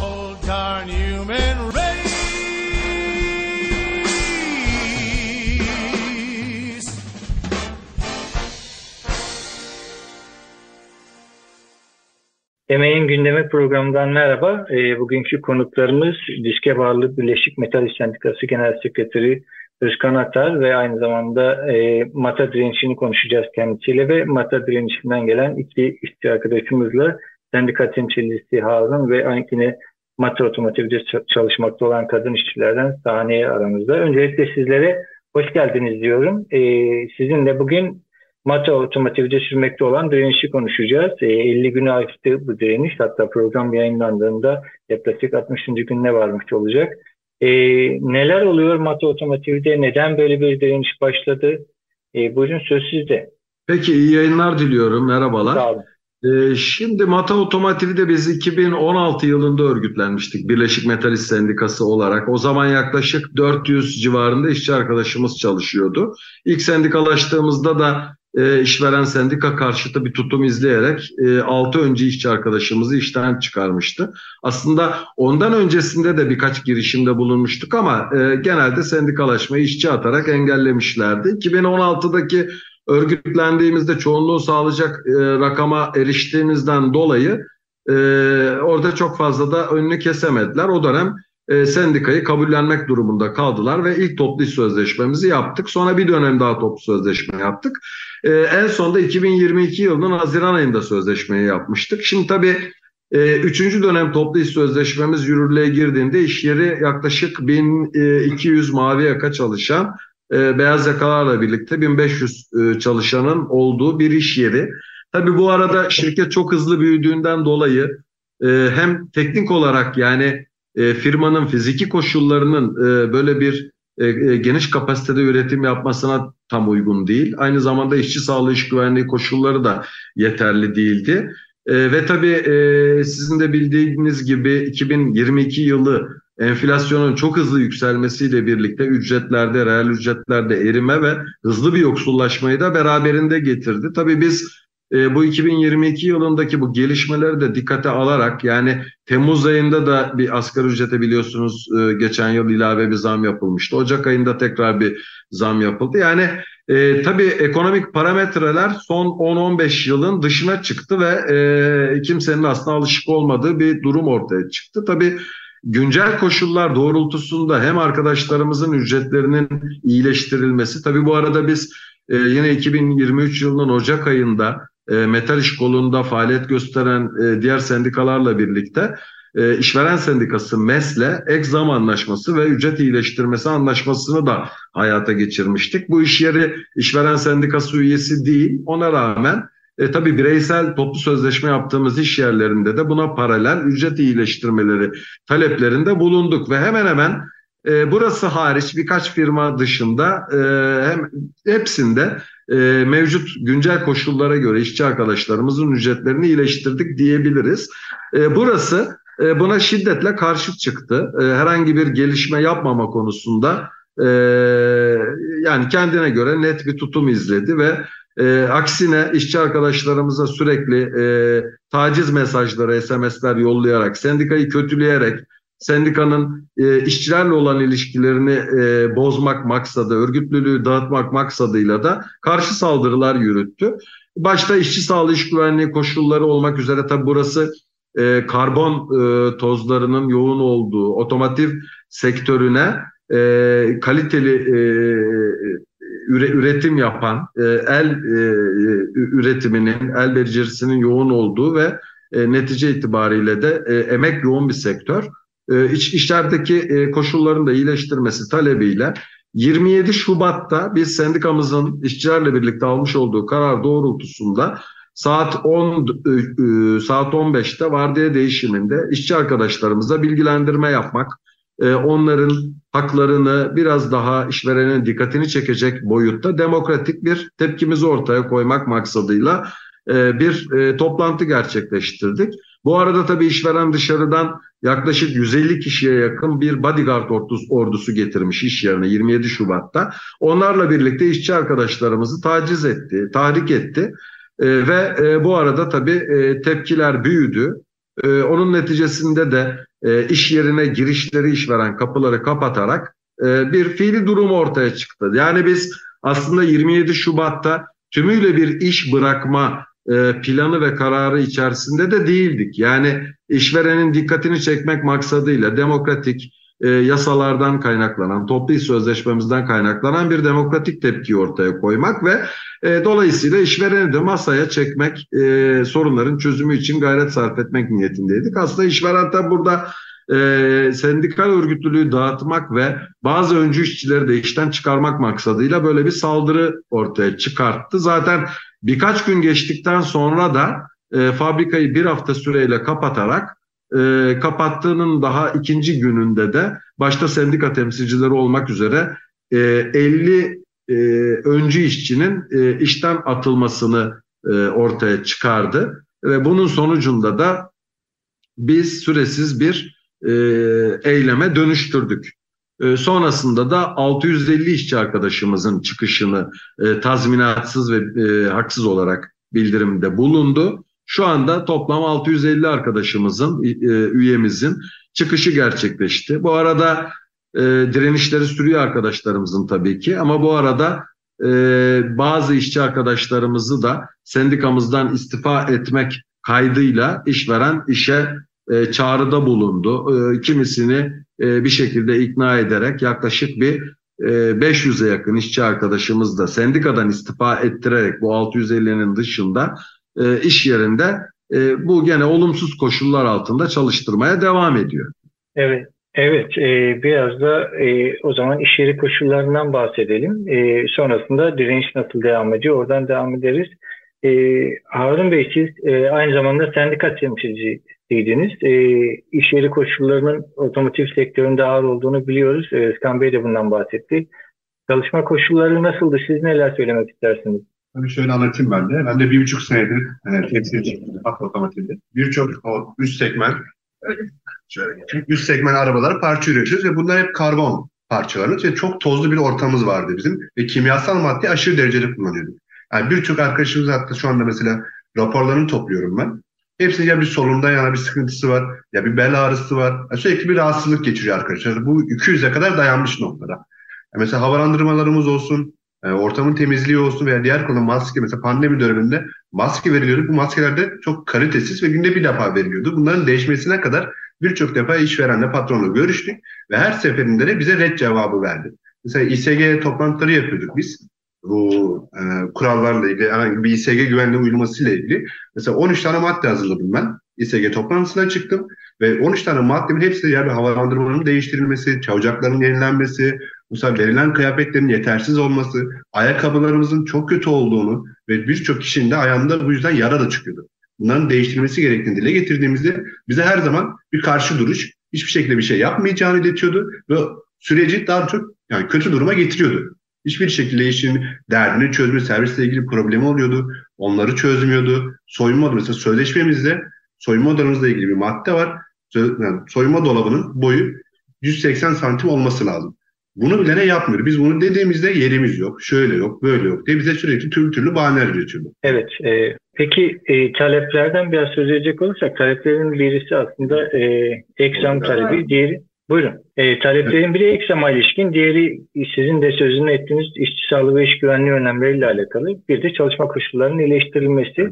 whole darn human race. Emeğin Gündemi programından merhaba. E, bugünkü konuklarımız Diske Bağlı Birleşik Metal İş Sendikası Genel Sekreteri Özkan Atar ve aynı zamanda e, mata direnişini konuşacağız kendisiyle ve mata direnişinden gelen iki işçi arkadaşımızla sendika temsilcisi Harun ve yine mata otomotivde çalışmakta olan kadın işçilerden sahneye aramızda. Öncelikle sizlere hoş geldiniz diyorum. E, sizinle bugün Mata Otomotiv'de sürmekte olan direnişi konuşacağız. E, 50 günü aştı bu direniş. Hatta program yayınlandığında yaklaşık 60. gününe varmış olacak. E, neler oluyor Mata Otomotiv'de? Neden böyle bir direniş başladı? E, buyurun söz sizde. Peki iyi yayınlar diliyorum. Merhabalar. Sağ olun. Ee, şimdi Mata Otomotiv'de biz 2016 yılında örgütlenmiştik Birleşik Metalist Sendikası olarak. O zaman yaklaşık 400 civarında işçi arkadaşımız çalışıyordu. İlk sendikalaştığımızda da e, işveren sendika karşıtı bir tutum izleyerek e, 6 önce işçi arkadaşımızı işten çıkarmıştı. Aslında ondan öncesinde de birkaç girişimde bulunmuştuk ama e, genelde sendikalaşmayı işçi atarak engellemişlerdi. 2016'daki örgütlendiğimizde çoğunluğu sağlayacak e, rakama eriştiğimizden dolayı e, orada çok fazla da önünü kesemediler. O dönem e, sendikayı kabullenmek durumunda kaldılar ve ilk toplu iş sözleşmemizi yaptık. Sonra bir dönem daha toplu sözleşme yaptık. E, en sonunda 2022 yılının Haziran ayında sözleşmeyi yapmıştık. Şimdi tabii e, üçüncü dönem toplu iş sözleşmemiz yürürlüğe girdiğinde iş yeri yaklaşık 1200 mavi yaka çalışan e, beyaz yakalarla birlikte 1500 e, çalışanın olduğu bir iş yeri. Tabii bu arada şirket çok hızlı büyüdüğünden dolayı e, hem teknik olarak yani e, firmanın fiziki koşullarının böyle bir geniş kapasitede üretim yapmasına tam uygun değil. Aynı zamanda işçi sağlığı iş güvenliği koşulları da yeterli değildi. Ve tabii sizin de bildiğiniz gibi 2022 yılı enflasyonun çok hızlı yükselmesiyle birlikte ücretlerde, reel ücretlerde erime ve hızlı bir yoksullaşmayı da beraberinde getirdi. Tabii biz e, bu 2022 yılındaki bu gelişmeleri de dikkate alarak yani Temmuz ayında da bir asgari ücrete biliyorsunuz e, geçen yıl ilave bir zam yapılmıştı. Ocak ayında tekrar bir zam yapıldı. Yani e, tabii ekonomik parametreler son 10-15 yılın dışına çıktı ve e, kimsenin aslında alışık olmadığı bir durum ortaya çıktı. Tabii güncel koşullar doğrultusunda hem arkadaşlarımızın ücretlerinin iyileştirilmesi, tabii bu arada biz e, yine 2023 yılının Ocak ayında e, metal iş kolunda faaliyet gösteren e, diğer sendikalarla birlikte e, işveren sendikası MES'le ek zam anlaşması ve ücret iyileştirmesi anlaşmasını da hayata geçirmiştik. Bu iş yeri işveren sendikası üyesi değil. Ona rağmen e, tabii bireysel toplu sözleşme yaptığımız iş yerlerinde de buna paralel ücret iyileştirmeleri taleplerinde bulunduk ve hemen hemen e, burası hariç birkaç firma dışında e, hem hepsinde e, mevcut güncel koşullara göre işçi arkadaşlarımızın ücretlerini iyileştirdik diyebiliriz. E, burası e, buna şiddetle karşı çıktı. E, herhangi bir gelişme yapmama konusunda e, yani kendine göre net bir tutum izledi ve e, aksine işçi arkadaşlarımıza sürekli e, taciz mesajları, SMS'ler yollayarak, sendikayı kötüleyerek, sendikanın e, işçilerle olan ilişkilerini e, bozmak maksadı, örgütlülüğü dağıtmak maksadıyla da karşı saldırılar yürüttü. Başta işçi sağlığı iş güvenliği koşulları olmak üzere tabi burası e, karbon e, tozlarının yoğun olduğu otomotiv sektörüne e, kaliteli e, üre, üretim yapan, e, el e, üretiminin, el becerisinin yoğun olduğu ve e, netice itibariyle de e, emek yoğun bir sektör. E, iç, işlerdeki e, koşulların da iyileştirmesi talebiyle 27 Şubat'ta biz sendikamızın işçilerle birlikte almış olduğu karar doğrultusunda saat 10 e, saat 15'te vardiya değişiminde işçi arkadaşlarımıza bilgilendirme yapmak, onların haklarını biraz daha işverenin dikkatini çekecek boyutta demokratik bir tepkimizi ortaya koymak maksadıyla bir toplantı gerçekleştirdik. Bu arada tabii işveren dışarıdan yaklaşık 150 kişiye yakın bir bodyguard ordusu getirmiş iş yerine 27 Şubat'ta. Onlarla birlikte işçi arkadaşlarımızı taciz etti, tahrik etti. E, ve e, bu arada tabii e, tepkiler büyüdü. E, onun neticesinde de e, iş yerine girişleri işveren kapıları kapatarak e, bir fiili durum ortaya çıktı. Yani biz aslında 27 Şubat'ta tümüyle bir iş bırakma e, planı ve kararı içerisinde de değildik. Yani işverenin dikkatini çekmek maksadıyla demokratik e, yasalardan kaynaklanan, toplu iş sözleşmemizden kaynaklanan bir demokratik tepki ortaya koymak ve e, dolayısıyla işvereni de masaya çekmek, e, sorunların çözümü için gayret sarf etmek niyetindeydik. Aslında işveren de burada e, sendikal örgütlülüğü dağıtmak ve bazı öncü işçileri de işten çıkarmak maksadıyla böyle bir saldırı ortaya çıkarttı. Zaten birkaç gün geçtikten sonra da e, fabrikayı bir hafta süreyle kapatarak e, kapattığının daha ikinci gününde de başta sendika temsilcileri olmak üzere e, 50 e, öncü işçinin e, işten atılmasını e, ortaya çıkardı. Ve bunun sonucunda da biz süresiz bir e, eyleme dönüştürdük. E, sonrasında da 650 işçi arkadaşımızın çıkışını e, tazminatsız ve e, haksız olarak bildirimde bulundu. Şu anda toplam 650 arkadaşımızın, e, üyemizin çıkışı gerçekleşti. Bu arada e, direnişleri sürüyor arkadaşlarımızın tabii ki ama bu arada e, bazı işçi arkadaşlarımızı da sendikamızdan istifa etmek kaydıyla işveren işe e, çağrıda bulundu. E, kimisini e, bir şekilde ikna ederek yaklaşık bir e, 500'e yakın işçi arkadaşımız da sendikadan istifa ettirerek bu 650'nin dışında e, iş yerinde e, bu gene olumsuz koşullar altında çalıştırmaya devam ediyor. Evet. Evet, e, biraz da e, o zaman iş yeri koşullarından bahsedelim. E, sonrasında direniş nasıl devam ediyor, oradan devam ederiz. E, Harun Bey siz e, aynı zamanda sendika temsilcisiydiniz. E, iş yeri koşullarının otomotiv sektöründe ağır olduğunu biliyoruz. E, Özkan Bey de bundan bahsetti. Çalışma koşulları nasıldı? Siz neler söylemek istersiniz? Tabii şöyle anlatayım ben de. Ben de bir buçuk senedir e, temsilci Hat Otomotiv'de. Birçok o üst segment şöyle üst segment arabalara parça üretiyoruz ve bunlar hep karbon parçalarımız ve çok tozlu bir ortamımız vardı bizim ve kimyasal madde aşırı derecede kullanıyorduk. Yani birçok arkadaşımız hatta şu anda mesela raporlarını topluyorum ben. Hepsi ya bir solunda yana bir sıkıntısı var ya bir bel ağrısı var. Yani sürekli bir rahatsızlık geçiriyor arkadaşlar. Bu 200'e kadar dayanmış noktada. Yani mesela havalandırmalarımız olsun, e, ortamın temizliği olsun veya diğer konu maske mesela pandemi döneminde maske veriliyordu. Bu maskelerde çok kalitesiz ve günde bir defa veriliyordu. Bunların değişmesine kadar birçok defa işverenle patronla görüştük ve her seferinde de bize red cevabı verdi. Mesela İSG toplantıları yapıyorduk biz. Bu e, kurallarla ilgili herhangi bir İSG güvenliği uyulmasıyla ilgili. Mesela 13 tane madde hazırladım ben. İSG toplantısına çıktım ve 13 tane maddemin hepsi de yani havalandırmanın değiştirilmesi, çabucakların yenilenmesi, Mesela verilen kıyafetlerin yetersiz olması, ayakkabılarımızın çok kötü olduğunu ve birçok kişinin de ayağında bu yüzden yara da çıkıyordu. Bunların değiştirilmesi gerektiğini dile getirdiğimizde bize her zaman bir karşı duruş, hiçbir şekilde bir şey yapmayacağını iletiyordu ve süreci daha çok yani kötü duruma getiriyordu. Hiçbir şekilde işin derdini çözme, servisle ilgili problemi oluyordu. Onları çözmüyordu. Soyunma mesela sözleşmemizde soyunma odanızla ilgili bir madde var. Yani soyunma dolabının boyu 180 santim olması lazım. Bunu bilene yapmıyor. Biz bunu dediğimizde yerimiz yok, şöyle yok, böyle yok diye bize sürekli türlü türlü bahaneler üretiyordu. Evet. E, peki e, taleplerden biraz söz edecek olursak taleplerin birisi aslında e, eksam talebi, diğeri Buyurun. E, taleplerin biri eksama ilişkin, diğeri sizin de sözünü ettiğiniz işçi sağlığı ve iş güvenliği önlemleriyle alakalı. Bir de çalışma koşullarının iyileştirilmesi.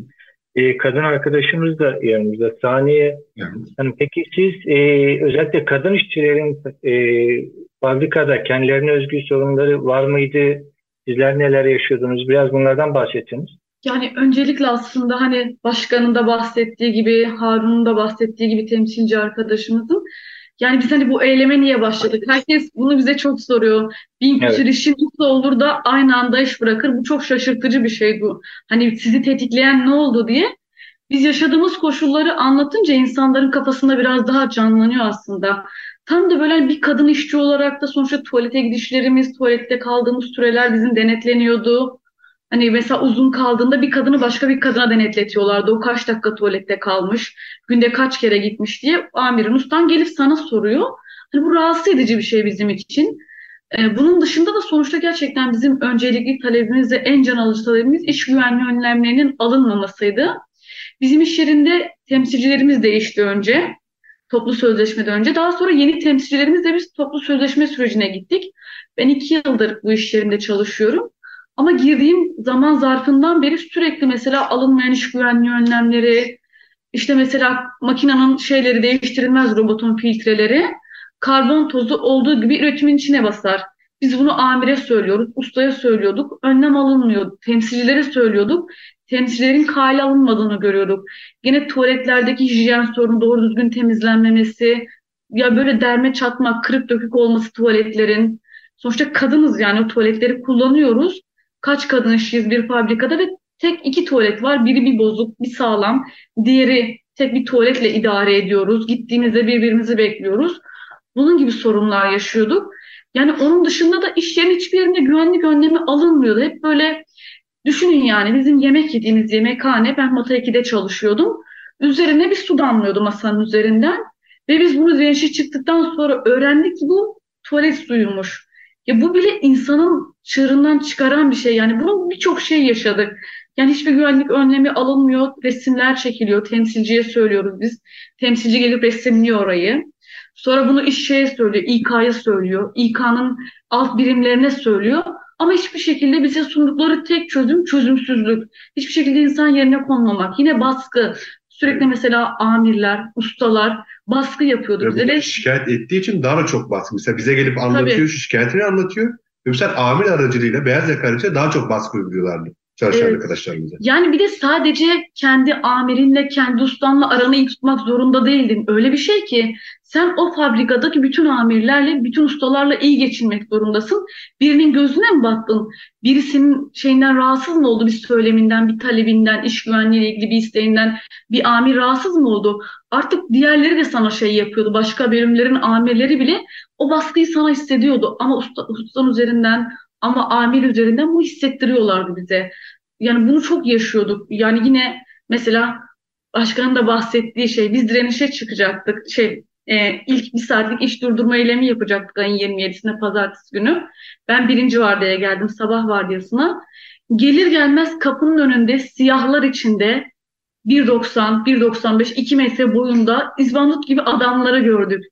E, kadın arkadaşımız da yanımızda. Saniye. Evet. Yani peki siz e, özellikle kadın işçilerin e, fabrikada kendilerine özgü sorunları var mıydı? Sizler neler yaşıyordunuz? Biraz bunlardan bahsettiniz. Yani öncelikle aslında hani başkanın da bahsettiği gibi, Harun'un da bahsettiği gibi temsilci arkadaşımızın Yani biz hani bu eyleme niye başladık? Herkes bunu bize çok soruyor. Bin Evet. küsur işin nasıl olur da aynı anda iş bırakır? Bu çok şaşırtıcı bir şey bu. Hani sizi tetikleyen ne oldu diye. Biz yaşadığımız koşulları anlatınca insanların kafasında biraz daha canlanıyor aslında. Tam da böyle bir kadın işçi olarak da sonuçta tuvalete gidişlerimiz, tuvalette kaldığımız süreler bizim denetleniyordu. Hani mesela uzun kaldığında bir kadını başka bir kadına denetletiyorlardı. O kaç dakika tuvalette kalmış, günde kaç kere gitmiş diye amirin ustan gelip sana soruyor. Hani bu rahatsız edici bir şey bizim için. Ee, bunun dışında da sonuçta gerçekten bizim öncelikli talebimiz ve en can alıcı talebimiz iş güvenliği önlemlerinin alınmamasıydı. Bizim iş yerinde temsilcilerimiz değişti önce. Toplu sözleşmeden önce. Daha sonra yeni temsilcilerimizle biz toplu sözleşme sürecine gittik. Ben iki yıldır bu iş yerinde çalışıyorum. Ama girdiğim zaman zarfından beri sürekli mesela alınmayan iş güvenliği önlemleri, işte mesela makinenin şeyleri değiştirilmez robotun filtreleri, karbon tozu olduğu gibi üretimin içine basar. Biz bunu amire söylüyoruz, ustaya söylüyorduk, önlem alınmıyor, temsilcilere söylüyorduk, temsilcilerin kale alınmadığını görüyorduk. Yine tuvaletlerdeki hijyen sorunu doğru düzgün temizlenmemesi, ya böyle derme çatmak, kırık dökük olması tuvaletlerin. Sonuçta kadınız yani o tuvaletleri kullanıyoruz. Kaç kadın işçiyiz bir fabrikada ve tek iki tuvalet var. Biri bir bozuk, bir sağlam. Diğeri tek bir tuvaletle idare ediyoruz. Gittiğimizde birbirimizi bekliyoruz. Bunun gibi sorunlar yaşıyorduk. Yani onun dışında da iş yerinin hiçbir yerinde güvenlik önlemi alınmıyordu. Hep böyle düşünün yani bizim yemek yediğimiz yemekhane ben Mata 2'de çalışıyordum. Üzerine bir su damlıyordu masanın üzerinden. Ve biz bunu direnişe çıktıktan sonra öğrendik ki bu tuvalet suyuymuş. Ya bu bile insanın çığırından çıkaran bir şey. Yani bunun birçok şey yaşadık. Yani hiçbir güvenlik önlemi alınmıyor. Resimler çekiliyor. Temsilciye söylüyoruz biz. Temsilci gelip resimliyor orayı. Sonra bunu iş şeye söylüyor. İK'ya söylüyor. İK'nın alt birimlerine söylüyor. Ama hiçbir şekilde bize sundukları tek çözüm çözümsüzlük. Hiçbir şekilde insan yerine konmamak. Yine baskı. Sürekli mesela amirler, ustalar baskı yapıyordu bize. Ve şikayet ettiği için daha da çok baskı. Mesela bize gelip anlatıyor, şu şikayetini anlatıyor. Ve mesela amir aracılığıyla beyaz yakalı daha çok baskı uyguluyorlardı çalışan Evet. arkadaşlarımıza. Yani bir de sadece kendi amirinle, kendi ustanla aranı iyi tutmak zorunda değildin. Öyle bir şey ki sen o fabrikadaki bütün amirlerle, bütün ustalarla iyi geçinmek zorundasın. Birinin gözüne mi battın? Birisinin şeyinden rahatsız mı oldu bir söyleminden, bir talebinden, iş güvenliğiyle ilgili bir isteğinden bir amir rahatsız mı oldu? Artık diğerleri de sana şey yapıyordu. Başka bölümlerin amirleri bile o baskıyı sana hissediyordu. Ama usta, ustan üzerinden ama amir üzerinden bu hissettiriyorlardı bize. Yani bunu çok yaşıyorduk. Yani yine mesela başkanın da bahsettiği şey biz direnişe çıkacaktık. Şey e, ilk bir saatlik iş durdurma eylemi yapacaktık ayın 27'sinde pazartesi günü. Ben birinci vardiyaya geldim sabah vardiyasına. Gelir gelmez kapının önünde siyahlar içinde 1.90, 1.95, 2 metre boyunda izbandut gibi adamları gördük.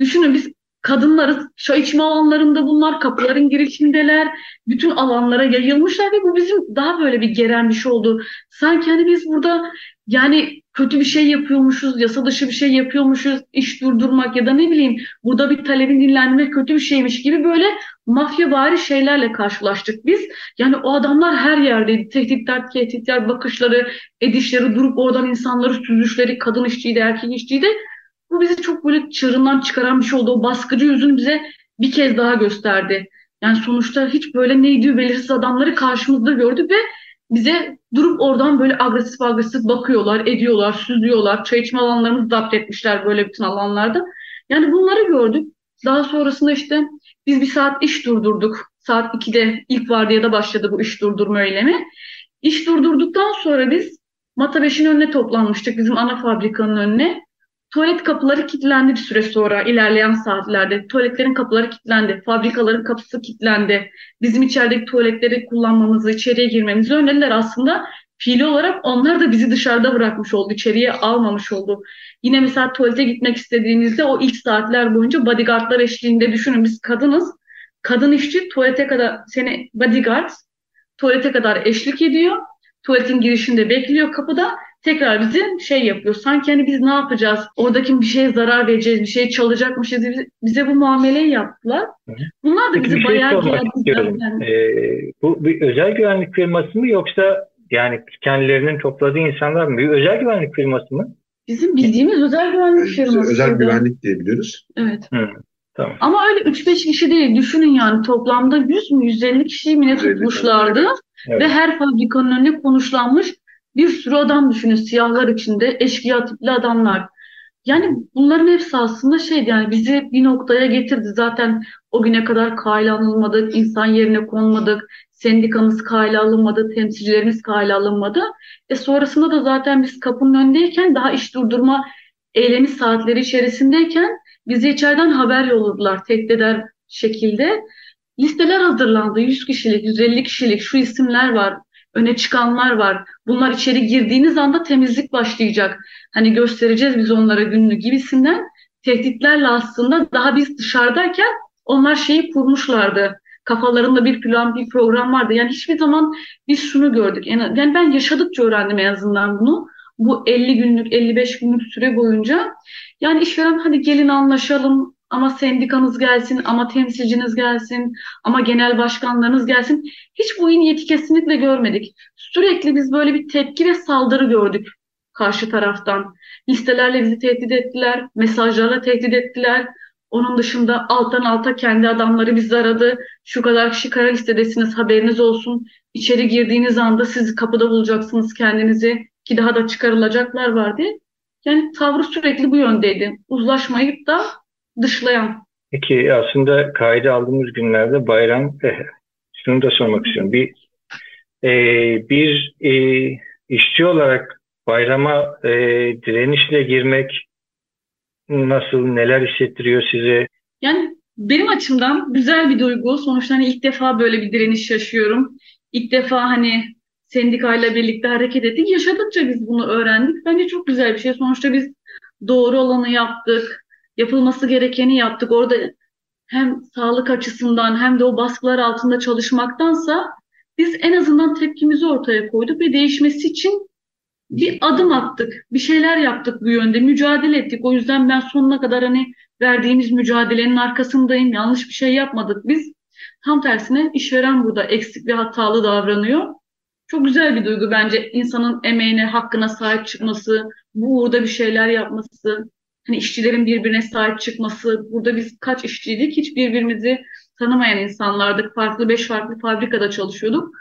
Düşünün biz kadınlarız. Çay içme alanlarında bunlar, kapıların girişindeler. Bütün alanlara yayılmışlar ve bu bizim daha böyle bir geren bir şey oldu. Sanki hani biz burada yani kötü bir şey yapıyormuşuz, yasa dışı bir şey yapıyormuşuz, iş durdurmak ya da ne bileyim burada bir talebin dinlenmek kötü bir şeymiş gibi böyle mafyavari şeylerle karşılaştık biz. Yani o adamlar her yerdeydi. Tehditler, tehditler, bakışları, edişleri, durup oradan insanları süzüşleri, kadın işçiydi, erkek işçiydi. Bu bizi çok böyle çığırından çıkaran bir şey oldu. O baskıcı yüzünü bize bir kez daha gösterdi. Yani sonuçta hiç böyle neydi belirsiz adamları karşımızda gördük ve bize durup oradan böyle agresif agresif bakıyorlar, ediyorlar, süzüyorlar. Çay içme alanlarımızı zapt etmişler böyle bütün alanlarda. Yani bunları gördük. Daha sonrasında işte biz bir saat iş durdurduk. Saat 2'de ilk vardiyada başladı bu iş durdurma eylemi. İş durdurduktan sonra biz Mata 5'in önüne toplanmıştık bizim ana fabrikanın önüne. Tuvalet kapıları kilitlendi bir süre sonra ilerleyen saatlerde. Tuvaletlerin kapıları kilitlendi. Fabrikaların kapısı kilitlendi. Bizim içerideki tuvaletleri kullanmamızı, içeriye girmemizi önlediler aslında. Fiili olarak onlar da bizi dışarıda bırakmış oldu. içeriye almamış oldu. Yine mesela tuvalete gitmek istediğinizde o ilk saatler boyunca bodyguardlar eşliğinde düşünün biz kadınız. Kadın işçi tuvalete kadar seni bodyguard tuvalete kadar eşlik ediyor. Tuvaletin girişinde bekliyor kapıda tekrar bizi şey yapıyor. Sanki hani biz ne yapacağız? Oradaki bir şeye zarar vereceğiz, bir şey çalacakmışız. Bize, bize bu muameleyi yaptılar. Bunlar da Peki bizi bir şey bayağı geldi zaten. Ee, bu bir özel güvenlik firması mı yoksa yani kendilerinin topladığı insanlar mı? Bir özel güvenlik firması mı? Bizim bildiğimiz özel güvenlik Yani firması. özel güvenlik diyebiliyoruz. Evet. Hı, tamam. Ama öyle 3-5 kişi değil. Düşünün yani toplamda 100 mü 150 kişiyi mi ne 150 tutmuşlardı. Evet. Ve her fabrikanın önüne konuşlanmış bir sürü adam düşünün siyahlar içinde eşkıya tipli adamlar. Yani bunların hepsi aslında şeydi yani bizi bir noktaya getirdi. Zaten o güne kadar kayla alınmadık, insan yerine konmadık, sendikamız kayla alınmadı, temsilcilerimiz kayla alınmadı. E sonrasında da zaten biz kapının önündeyken daha iş durdurma eylemi saatleri içerisindeyken bizi içeriden haber yolladılar tehdit eder şekilde. Listeler hazırlandı. 100 kişilik, 150 kişilik şu isimler var. Öne çıkanlar var. Bunlar içeri girdiğiniz anda temizlik başlayacak. Hani göstereceğiz biz onlara günlü gibisinden tehditlerle aslında daha biz dışarıdayken onlar şeyi kurmuşlardı. Kafalarında bir plan, bir program vardı. Yani hiçbir zaman biz şunu gördük. Yani ben yaşadıkça öğrendim en azından bunu. Bu 50 günlük, 55 günlük süre boyunca. Yani işveren hadi gelin anlaşalım ama sendikanız gelsin, ama temsilciniz gelsin, ama genel başkanlarınız gelsin. Hiç bu niyeti kesinlikle görmedik. Sürekli biz böyle bir tepki ve saldırı gördük karşı taraftan. Listelerle bizi tehdit ettiler, mesajlarla tehdit ettiler. Onun dışında alttan alta kendi adamları bizi aradı. Şu kadar kişi kara listedesiniz haberiniz olsun. İçeri girdiğiniz anda siz kapıda bulacaksınız kendinizi ki daha da çıkarılacaklar var diye. Yani tavrı sürekli bu yöndeydi. Uzlaşmayıp da dışlayan. Peki aslında kaydı aldığımız günlerde bayram eh, şunu da sormak istiyorum. Bir e, bir e, işçi olarak bayrama e, direnişle girmek nasıl neler hissettiriyor size? Yani benim açımdan güzel bir duygu. Sonuçta hani ilk defa böyle bir direniş yaşıyorum. İlk defa hani sendikayla birlikte hareket ettik. Yaşadıkça biz bunu öğrendik. Bence çok güzel bir şey. Sonuçta biz doğru olanı yaptık. Yapılması gerekeni yaptık. Orada hem sağlık açısından hem de o baskılar altında çalışmaktansa biz en azından tepkimizi ortaya koyduk ve değişmesi için bir adım attık. Bir şeyler yaptık bu yönde. Mücadele ettik. O yüzden ben sonuna kadar hani verdiğimiz mücadelenin arkasındayım. Yanlış bir şey yapmadık biz. Tam tersine işveren burada eksik ve hatalı davranıyor. Çok güzel bir duygu bence insanın emeğine, hakkına sahip çıkması, bu uğurda bir şeyler yapması, hani işçilerin birbirine sahip çıkması. Burada biz kaç işçiydik? Hiç birbirimizi tanımayan insanlardık. Farklı beş farklı fabrikada çalışıyorduk.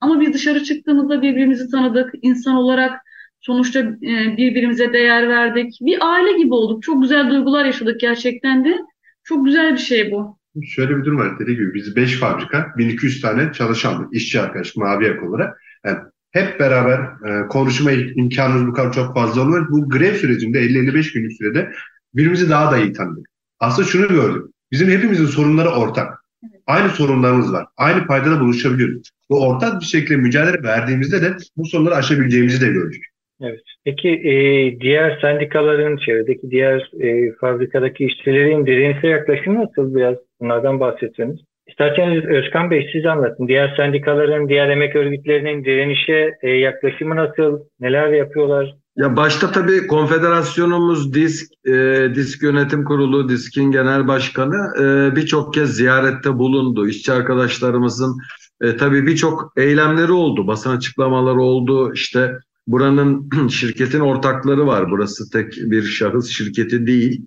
Ama biz dışarı çıktığımızda birbirimizi tanıdık. İnsan olarak sonuçta e, birbirimize değer verdik. Bir aile gibi olduk. Çok güzel duygular yaşadık gerçekten de. Çok güzel bir şey bu. Şöyle bir durum var dediği gibi biz 5 fabrika 1200 tane çalışandık işçi arkadaş mavi yak olarak. Yani hep beraber e, konuşma imkanımız bu kadar çok fazla olmuyor. Bu grev sürecinde 50-55 günlük sürede birbirimizi daha da iyi tanıdık. Aslında şunu gördük. Bizim hepimizin sorunları ortak. Aynı sorunlarımız var. Aynı paydada buluşabiliyoruz. Bu ortak bir şekilde mücadele verdiğimizde de bu sorunları aşabileceğimizi de gördük. Evet. Peki e, diğer sendikaların, çevredeki diğer e, fabrikadaki işçilerin direnişe yaklaşımı nasıl? Biraz bunlardan bahsetseniz. İsterseniz Özkan Bey siz anlatın. Diğer sendikaların, diğer emek örgütlerinin direnişe yaklaşımı nasıl? Neler yapıyorlar? Ya başta tabii konfederasyonumuz DİSK, e, DİSK Yönetim Kurulu, DİSK'in genel başkanı e, birçok kez ziyarette bulundu. İşçi arkadaşlarımızın e, tabii birçok eylemleri oldu, basın açıklamaları oldu. İşte buranın şirketin ortakları var. Burası tek bir şahıs şirketi değil.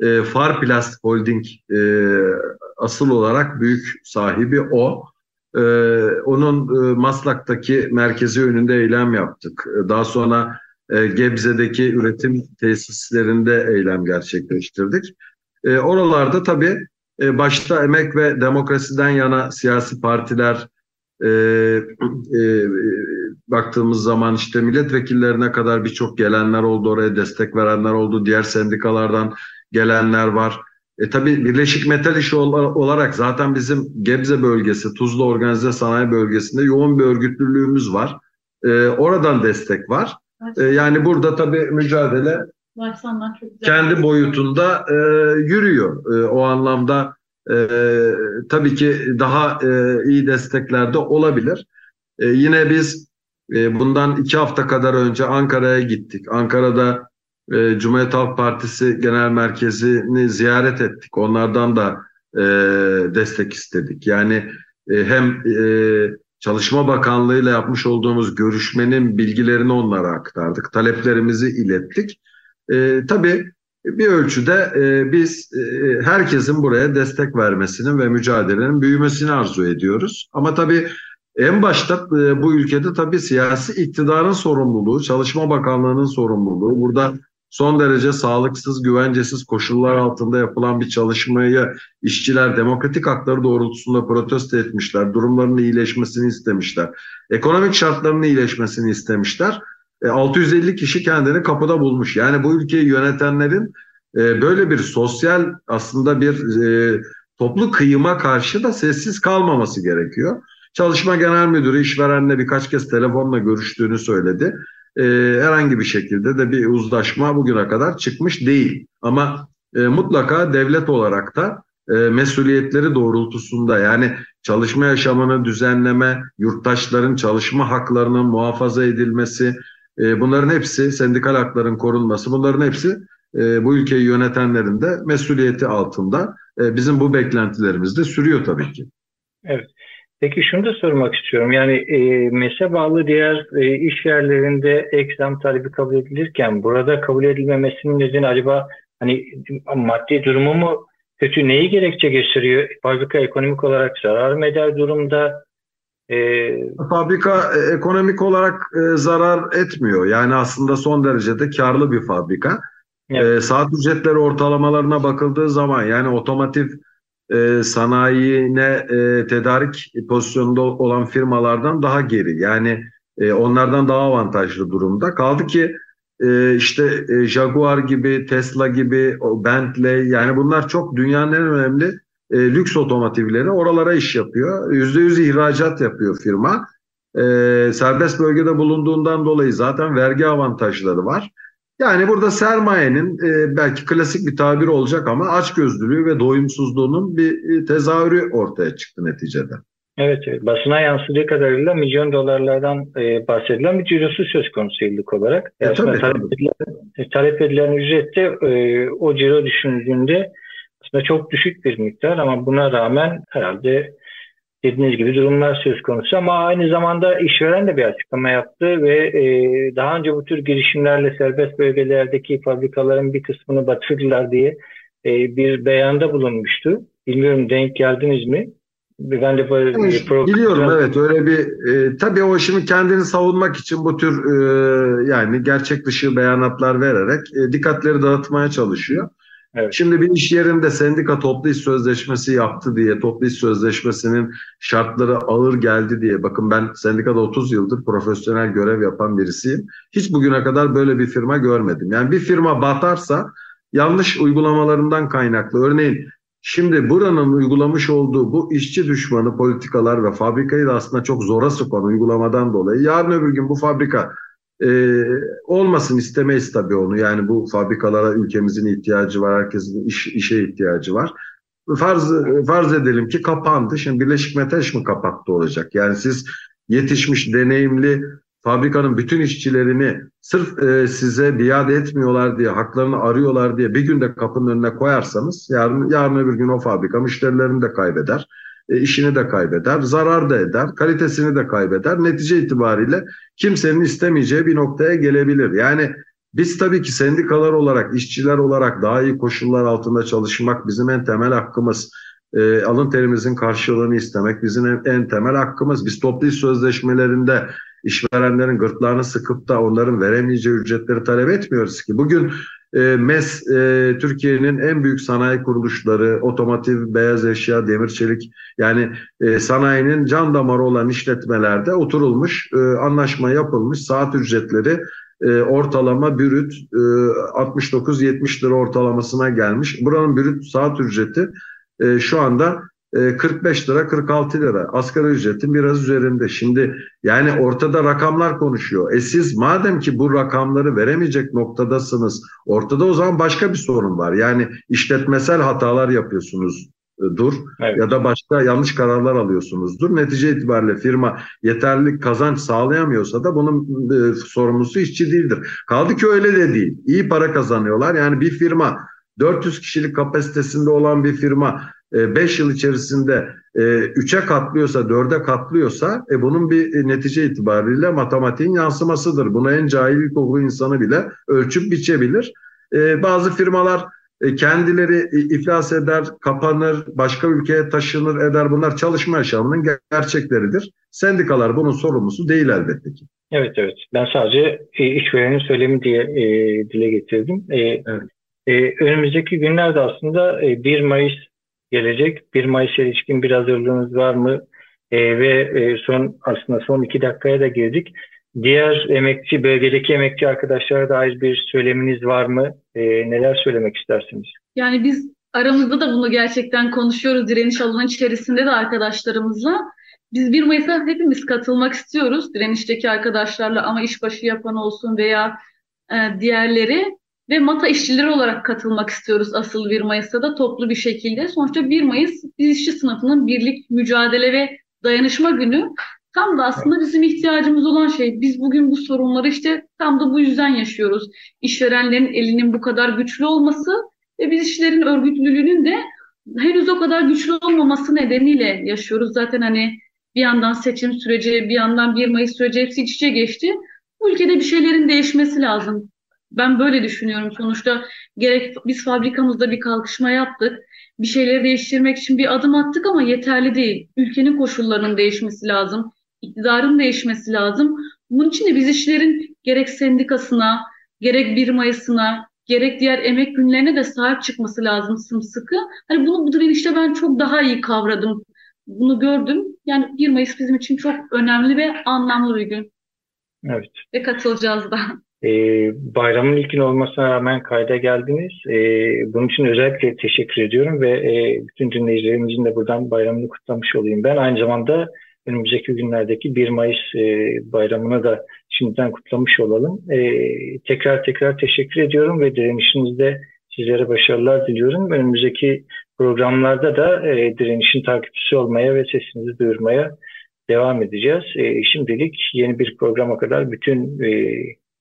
E, Farplast Holding e, asıl olarak büyük sahibi o. E, onun e, Maslak'taki merkezi önünde eylem yaptık. E, daha sonra e, Gebze'deki üretim tesislerinde eylem gerçekleştirdik. E, oralarda tabii e, başta emek ve demokrasiden yana siyasi partiler e, e, baktığımız zaman işte milletvekillerine kadar birçok gelenler oldu, oraya destek verenler oldu, diğer sendikalardan gelenler var. E tabii Birleşik Metal İşi olarak zaten bizim Gebze bölgesi, Tuzla Organize Sanayi Bölgesi'nde yoğun bir örgütlülüğümüz var. E, oradan destek var. E, yani burada tabii mücadele kendi boyutunda e, yürüyor. E, o anlamda e, tabii ki daha e, iyi destekler de olabilir. E, yine biz e, bundan iki hafta kadar önce Ankara'ya gittik. Ankara'da e, Cumhuriyet Halk Partisi Genel Merkezi'ni ziyaret ettik. Onlardan da e, destek istedik. Yani e, hem e, Çalışma Bakanlığı ile yapmış olduğumuz görüşmenin bilgilerini onlara aktardık. Taleplerimizi ilettik. E, tabii bir ölçüde e, biz e, herkesin buraya destek vermesini ve mücadelenin büyümesini arzu ediyoruz. Ama tabii en başta e, bu ülkede tabii siyasi iktidarın sorumluluğu, Çalışma Bakanlığı'nın sorumluluğu. Burada son derece sağlıksız, güvencesiz koşullar altında yapılan bir çalışmayı işçiler demokratik hakları doğrultusunda protesto etmişler. Durumlarının iyileşmesini istemişler. Ekonomik şartlarının iyileşmesini istemişler. 650 e, kişi kendini kapıda bulmuş. Yani bu ülkeyi yönetenlerin e, böyle bir sosyal aslında bir e, toplu kıyıma karşı da sessiz kalmaması gerekiyor. Çalışma Genel Müdürü işverenle birkaç kez telefonla görüştüğünü söyledi. Herhangi bir şekilde de bir uzlaşma bugüne kadar çıkmış değil. Ama mutlaka devlet olarak da mesuliyetleri doğrultusunda yani çalışma yaşamını düzenleme, yurttaşların çalışma haklarının muhafaza edilmesi, e, bunların hepsi sendikal hakların korunması bunların hepsi e, bu ülkeyi yönetenlerin de mesuliyeti altında. E, bizim bu beklentilerimiz de sürüyor tabii ki. Evet. Peki şunu da sormak istiyorum. Yani e, MES'e bağlı diğer e, iş yerlerinde eksam talebi kabul edilirken burada kabul edilmemesinin nedeni acaba hani maddi durumu mu kötü neyi gerekçe gösteriyor? Fabrika ekonomik olarak zarar mı eder durumda? E, fabrika ekonomik olarak e, zarar etmiyor. Yani aslında son derecede karlı bir fabrika. Evet. E, saat ücretleri ortalamalarına bakıldığı zaman yani otomotiv e, sanayine e, tedarik pozisyonunda olan firmalardan daha geri. Yani e, onlardan daha avantajlı durumda. Kaldı ki e, işte e, Jaguar gibi, Tesla gibi, Bentley yani bunlar çok dünyanın en önemli e, lüks otomotivleri oralara iş yapıyor. Yüzde yüz ihracat yapıyor firma. E, serbest bölgede bulunduğundan dolayı zaten vergi avantajları var. Yani burada sermayenin e, belki klasik bir tabir olacak ama açgözlülüğü ve doyumsuzluğunun bir e, tezahürü ortaya çıktı neticede. Evet, evet. basına yansıdığı kadarıyla milyon dolarlardan e, bahsedilen bir cirosu söz konusu yıllık olarak. E, tabii, talep, Edilen, e, talep edilen ücrette e, o ciro düşünüldüğünde aslında çok düşük bir miktar ama buna rağmen herhalde dediğiniz gibi durumlar söz konusu ama aynı zamanda işveren de bir açıklama yaptı ve e, daha önce bu tür girişimlerle serbest bölgelerdeki fabrikaların bir kısmını batırdılar diye e, bir beyanda bulunmuştu. Bilmiyorum denk geldiniz mi? Ben de böyle bir program... Biliyorum evet öyle bir e, tabii o şimdi kendini savunmak için bu tür e, yani gerçek dışı beyanatlar vererek e, dikkatleri dağıtmaya çalışıyor. Evet. Şimdi bir iş yerinde sendika toplu iş sözleşmesi yaptı diye, toplu iş sözleşmesinin şartları ağır geldi diye. Bakın ben sendikada 30 yıldır profesyonel görev yapan birisiyim. Hiç bugüne kadar böyle bir firma görmedim. Yani bir firma batarsa yanlış uygulamalarından kaynaklı. Örneğin şimdi buranın uygulamış olduğu bu işçi düşmanı politikalar ve fabrikayı da aslında çok zora sokan uygulamadan dolayı yarın öbür gün bu fabrika e, olmasın istemeyiz tabii onu. Yani bu fabrikalara ülkemizin ihtiyacı var, herkesin iş, işe ihtiyacı var. Farz, farz edelim ki kapandı. Şimdi Birleşik Metal mi kapattı olacak? Yani siz yetişmiş, deneyimli fabrikanın bütün işçilerini sırf e, size biat etmiyorlar diye, haklarını arıyorlar diye bir günde kapının önüne koyarsanız yarın, yarın öbür gün o fabrika müşterilerini de kaybeder e, işini de kaybeder, zarar da eder, kalitesini de kaybeder. Netice itibariyle kimsenin istemeyeceği bir noktaya gelebilir. Yani biz tabii ki sendikalar olarak, işçiler olarak daha iyi koşullar altında çalışmak bizim en temel hakkımız. E, alın terimizin karşılığını istemek bizim en, en temel hakkımız. Biz toplu iş sözleşmelerinde işverenlerin gırtlağını sıkıp da onların veremeyeceği ücretleri talep etmiyoruz ki. Bugün e, MES e, Türkiye'nin en büyük sanayi kuruluşları, otomotiv, beyaz eşya, demir çelik yani e, sanayinin can damarı olan işletmelerde oturulmuş, anlaşma yapılmış saat ücretleri ortalama bürüt e, 69-70 lira ortalamasına gelmiş. Buranın bürüt saat ücreti şu anda 45 e, lira 46 lira asgari ücretin biraz üzerinde. Şimdi yani ortada rakamlar konuşuyor. E siz madem ki bu rakamları veremeyecek noktadasınız ortada o zaman başka bir sorun var. Yani işletmesel hatalar yapıyorsunuz e, dur evet. ya da başka yanlış kararlar alıyorsunuzdur. Netice itibariyle firma yeterli kazanç sağlayamıyorsa da bunun e, sorumlusu işçi değildir. Kaldı ki öyle de değil. İyi para kazanıyorlar. Yani bir firma 400 kişilik kapasitesinde olan bir firma 5 e, yıl içerisinde 3'e katlıyorsa, 4'e katlıyorsa e, bunun bir e, netice itibariyle matematiğin yansımasıdır. Buna en cahil ilkokul insanı bile ölçüp biçebilir. e, bazı firmalar e, kendileri iflas eder, kapanır, başka ülkeye taşınır eder. Bunlar çalışma yaşamının gerçekleridir. Sendikalar bunun sorumlusu değil elbette ki. Evet evet. Ben sadece e, işverenin söylemi diye e, dile getirdim. E, evet. E, önümüzdeki günlerde aslında e, 1 Mayıs gelecek. 1 Mayıs'a ilişkin bir hazırlığınız var mı? E, ve e, son aslında son iki dakikaya da girdik. Diğer emekçi, bölgedeki emekçi arkadaşlara dair bir söyleminiz var mı? E, neler söylemek istersiniz? Yani biz aramızda da bunu gerçekten konuşuyoruz direniş alanı içerisinde de arkadaşlarımızla. Biz 1 Mayıs'a hepimiz katılmak istiyoruz direnişteki arkadaşlarla ama işbaşı yapan olsun veya e, diğerleri ve mata işçileri olarak katılmak istiyoruz asıl 1 Mayıs'ta da toplu bir şekilde. Sonuçta 1 Mayıs biz işçi sınıfının birlik, mücadele ve dayanışma günü. Tam da aslında bizim ihtiyacımız olan şey. Biz bugün bu sorunları işte tam da bu yüzden yaşıyoruz. İşverenlerin elinin bu kadar güçlü olması ve biz işçilerin örgütlülüğünün de henüz o kadar güçlü olmaması nedeniyle yaşıyoruz. Zaten hani bir yandan seçim süreci, bir yandan 1 Mayıs süreci hepsi iç içe geçti. Bu ülkede bir şeylerin değişmesi lazım. Ben böyle düşünüyorum. Sonuçta gerek biz fabrikamızda bir kalkışma yaptık. Bir şeyleri değiştirmek için bir adım attık ama yeterli değil. Ülkenin koşullarının değişmesi lazım. iktidarın değişmesi lazım. Bunun için de biz işçilerin gerek sendikasına, gerek 1 Mayıs'ına, gerek diğer emek günlerine de sahip çıkması lazım sımsıkı. Hani bunu bu direnişte ben çok daha iyi kavradım. Bunu gördüm. Yani 1 Mayıs bizim için çok önemli ve anlamlı bir gün. Evet. Ve katılacağız da. Ee, bayramın ilk gün olmasına rağmen kayda geldiniz. Ee, bunun için özellikle teşekkür ediyorum ve e, bütün dinleyicilerimizin de buradan bayramını kutlamış olayım ben. Aynı zamanda önümüzdeki günlerdeki 1 Mayıs e, bayramını da şimdiden kutlamış olalım. E, tekrar tekrar teşekkür ediyorum ve direnişinizde sizlere başarılar diliyorum. Önümüzdeki programlarda da e, direnişin takipçisi olmaya ve sesinizi duyurmaya devam edeceğiz. E, şimdilik yeni bir programa kadar bütün e,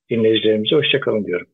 dinleyicilerimize hoşçakalın diyorum.